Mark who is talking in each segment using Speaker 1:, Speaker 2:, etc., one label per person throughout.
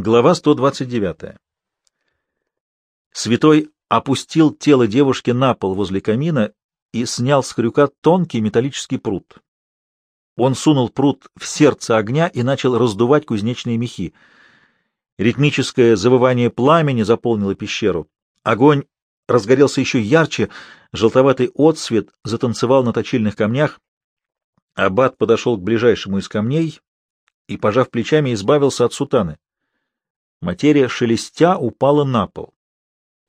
Speaker 1: Глава 129. Святой опустил тело девушки на пол возле камина и снял с крюка тонкий металлический пруд. Он сунул пруд в сердце огня и начал раздувать кузнечные мехи. Ритмическое завывание пламени заполнило пещеру. Огонь разгорелся еще ярче, желтоватый отсвет затанцевал на точильных камнях. Аббат подошел к ближайшему из камней и, пожав плечами, избавился от сутаны. Материя шелестя упала на пол.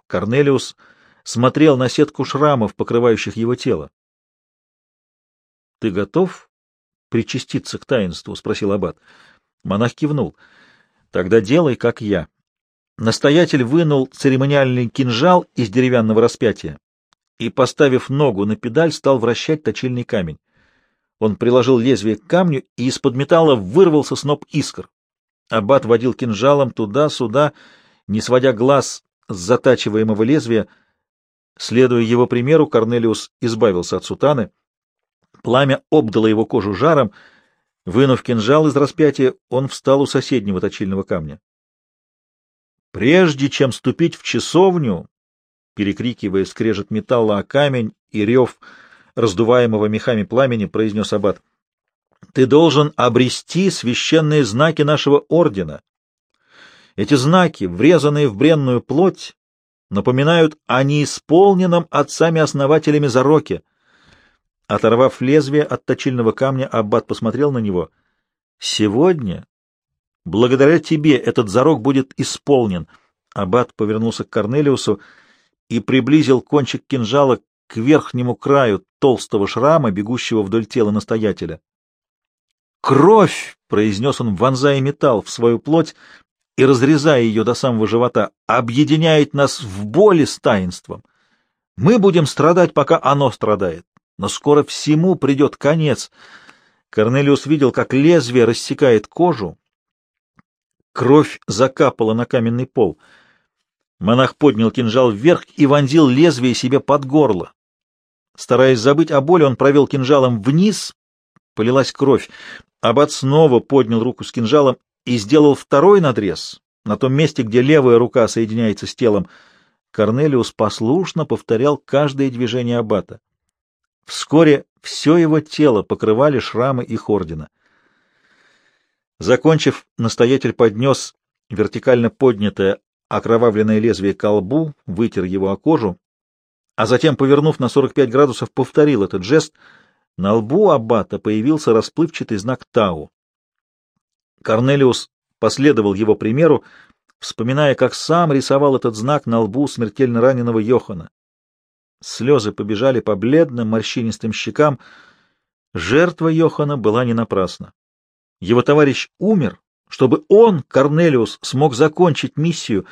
Speaker 1: Корнелиус смотрел на сетку шрамов, покрывающих его тело. — Ты готов причаститься к таинству? — спросил аббат. Монах кивнул. — Тогда делай, как я. Настоятель вынул церемониальный кинжал из деревянного распятия и, поставив ногу на педаль, стал вращать точильный камень. Он приложил лезвие к камню, и из-под металла вырвался сноп искр. Аббат водил кинжалом туда-сюда, не сводя глаз с затачиваемого лезвия. Следуя его примеру, Корнелиус избавился от сутаны. Пламя обдало его кожу жаром. Вынув кинжал из распятия, он встал у соседнего точильного камня. Прежде чем ступить в часовню, перекрикивая скрежет металла о камень и рев раздуваемого мехами пламени, произнес аббат — ты должен обрести священные знаки нашего ордена. Эти знаки, врезанные в бренную плоть, напоминают о неисполненном отцами-основателями зароке. Оторвав лезвие от точильного камня, Аббат посмотрел на него. «Сегодня, благодаря тебе, этот зарок будет исполнен». Аббат повернулся к Корнелиусу и приблизил кончик кинжала к верхнему краю толстого шрама, бегущего вдоль тела настоятеля. «Кровь!» — произнес он, вонзая металл в свою плоть и разрезая ее до самого живота, объединяет нас в боли с таинством. Мы будем страдать, пока оно страдает, но скоро всему придет конец. Корнелиус видел, как лезвие рассекает кожу. Кровь закапала на каменный пол. Монах поднял кинжал вверх и вонзил лезвие себе под горло. Стараясь забыть о боли, он провел кинжалом вниз, полилась кровь. Аббат снова поднял руку с кинжалом и сделал второй надрез на том месте, где левая рука соединяется с телом. Корнелиус послушно повторял каждое движение аббата. Вскоре все его тело покрывали шрамы их ордена. Закончив, настоятель поднес вертикально поднятое окровавленное лезвие к колбу, вытер его о кожу, а затем, повернув на 45 градусов, повторил этот жест — на лбу аббата появился расплывчатый знак Тау. Корнелиус последовал его примеру, вспоминая, как сам рисовал этот знак на лбу смертельно раненого Йохана. Слезы побежали по бледным морщинистым щекам. Жертва Йохана была не напрасна. Его товарищ умер, чтобы он, Корнелиус, смог закончить миссию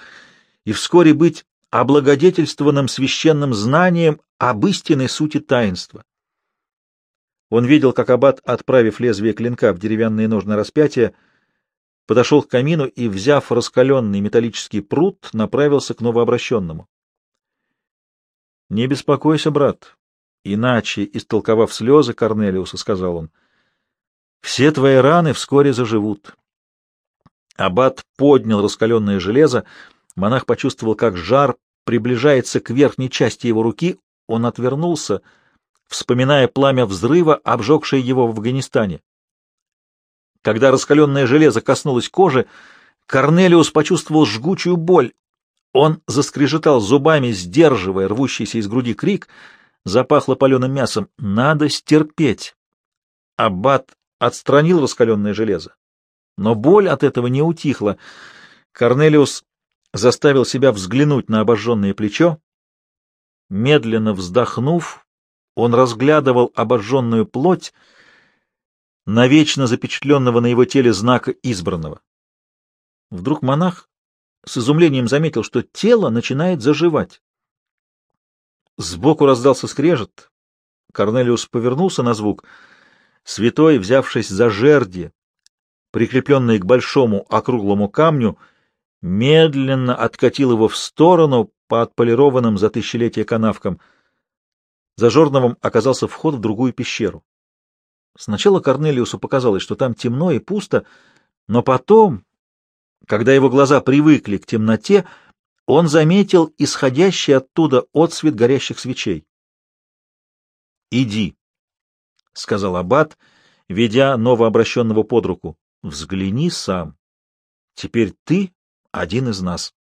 Speaker 1: и вскоре быть облагодетельствованным священным знанием об истинной сути таинства. Он видел, как аббат, отправив лезвие клинка в деревянные ножны распятия, подошел к камину и, взяв раскаленный металлический пруд, направился к новообращенному. — Не беспокойся, брат, иначе, истолковав слезы Корнелиуса, сказал он, — все твои раны вскоре заживут. Аббат поднял раскаленное железо, монах почувствовал, как жар приближается к верхней части его руки, он отвернулся — вспоминая пламя взрыва, обжегшее его в Афганистане. Когда раскаленное железо коснулось кожи, Корнелиус почувствовал жгучую боль. Он заскрежетал зубами, сдерживая рвущийся из груди крик, запахло паленым мясом. «Надо стерпеть!» Аббат отстранил раскаленное железо. Но боль от этого не утихла. Корнелиус заставил себя взглянуть на обожженное плечо. Медленно вздохнув, он разглядывал обожженную плоть, навечно запечатленного на его теле знака избранного. Вдруг монах с изумлением заметил, что тело начинает заживать. Сбоку раздался скрежет. Корнелиус повернулся на звук. Святой, взявшись за жерди, прикрепленные к большому округлому камню, медленно откатил его в сторону по отполированным за тысячелетия канавкам — за Жорновым оказался вход в другую пещеру. Сначала Корнелиусу показалось, что там темно и пусто, но потом, Когда его глаза привыкли к темноте, он заметил исходящий оттуда отсвет горящих свечей. «Иди», — сказал аббат, ведя новообращенного под руку. «Взгляни сам. Теперь ты один из нас».